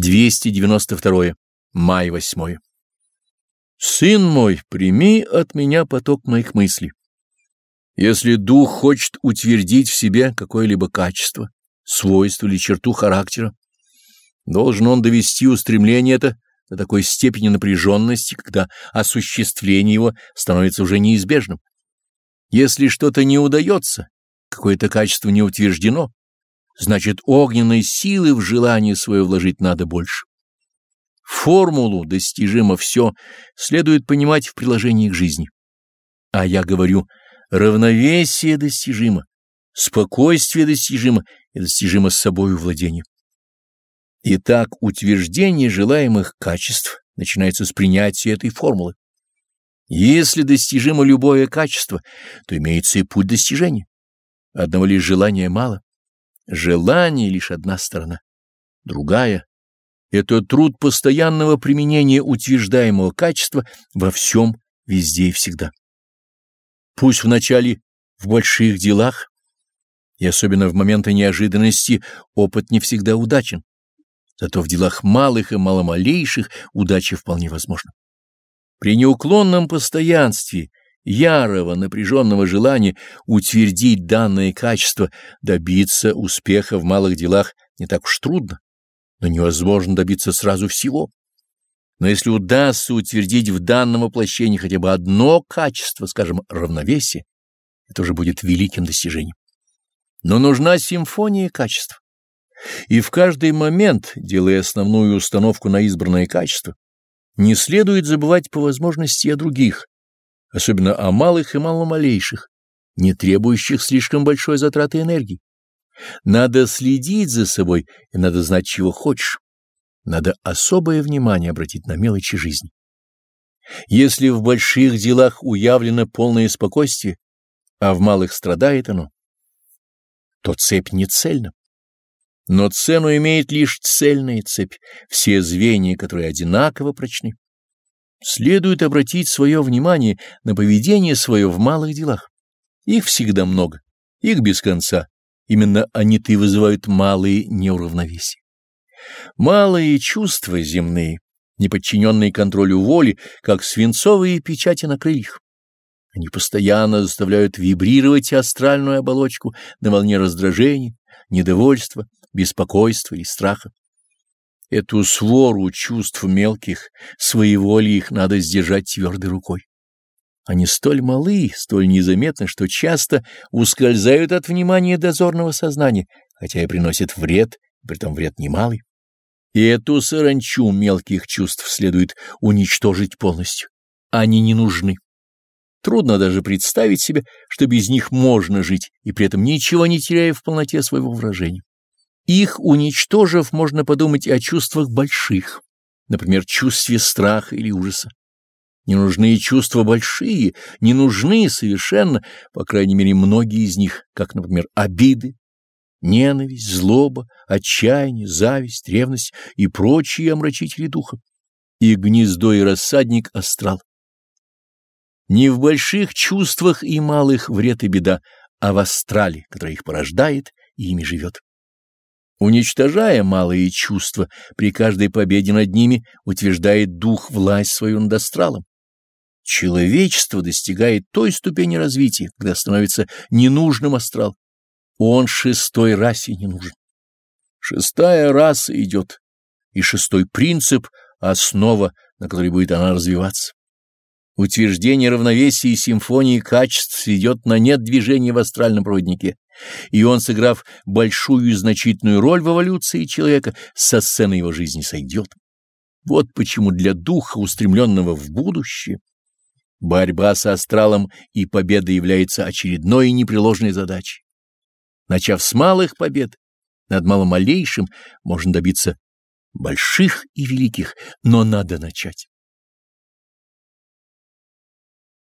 292. Май 8. Сын мой, прими от меня поток моих мыслей. Если дух хочет утвердить в себе какое-либо качество, свойство или черту характера, должен он довести устремление это до такой степени напряженности, когда осуществление его становится уже неизбежным. Если что-то не удается, какое-то качество не утверждено, значит огненной силы в желание свое вложить надо больше. Формулу «достижимо все» следует понимать в приложении к жизни. А я говорю, равновесие достижимо, спокойствие достижимо и достижимо с собою владение. Итак, утверждение желаемых качеств начинается с принятия этой формулы. Если достижимо любое качество, то имеется и путь достижения. Одного лишь желания мало. Желание — лишь одна сторона. Другая — это труд постоянного применения утверждаемого качества во всем, везде и всегда. Пусть вначале в больших делах, и особенно в моменты неожиданности, опыт не всегда удачен. Зато в делах малых и маломалейших удача вполне возможна. При неуклонном постоянстве ярого напряженного желания утвердить данное качество, добиться успеха в малых делах не так уж трудно, но невозможно добиться сразу всего. Но если удастся утвердить в данном воплощении хотя бы одно качество, скажем, равновесие, это уже будет великим достижением. Но нужна симфония качеств. И в каждый момент, делая основную установку на избранное качество, не следует забывать по возможности о других, особенно о малых и маломалейших, не требующих слишком большой затраты энергии. Надо следить за собой и надо знать, чего хочешь. Надо особое внимание обратить на мелочи жизни. Если в больших делах уявлено полное спокойствие, а в малых страдает оно, то цепь не цельна. Но цену имеет лишь цельная цепь, все звенья, которые одинаково прочны. Следует обратить свое внимание на поведение свое в малых делах. Их всегда много, их без конца. Именно они-то и вызывают малые неуравновесия. Малые чувства земные, не подчиненные контролю воли, как свинцовые печати на крыльях. Они постоянно заставляют вибрировать астральную оболочку на волне раздражения, недовольства, беспокойства и страха. Эту свору чувств мелких, своеволие их надо сдержать твердой рукой. Они столь малы, столь незаметны, что часто ускользают от внимания дозорного сознания, хотя и приносят вред, притом вред немалый. И эту саранчу мелких чувств следует уничтожить полностью. Они не нужны. Трудно даже представить себе, что без них можно жить, и при этом ничего не теряя в полноте своего выражения. Их уничтожив, можно подумать и о чувствах больших, например, чувстве страха или ужаса. Не нужны чувства большие, не нужны совершенно, по крайней мере, многие из них, как, например, обиды, ненависть, злоба, отчаяние, зависть, ревность и прочие омрачители духа. И гнездо и рассадник астрал. Не в больших чувствах и малых вред и беда, а в астрале, который их порождает и ими живет. Уничтожая малые чувства, при каждой победе над ними утверждает дух власть свою над астралом. Человечество достигает той ступени развития, когда становится ненужным астрал. Он шестой расе не нужен. Шестая раса идет, и шестой принцип — основа, на которой будет она развиваться. Утверждение равновесия и симфонии качеств идет на нет движения в астральном проводнике и он, сыграв большую и значительную роль в эволюции человека, со сцены его жизни сойдет. Вот почему для духа, устремленного в будущее, борьба с астралом и победа является очередной и непреложной задачей. Начав с малых побед, над маломалейшим можно добиться больших и великих, но надо начать.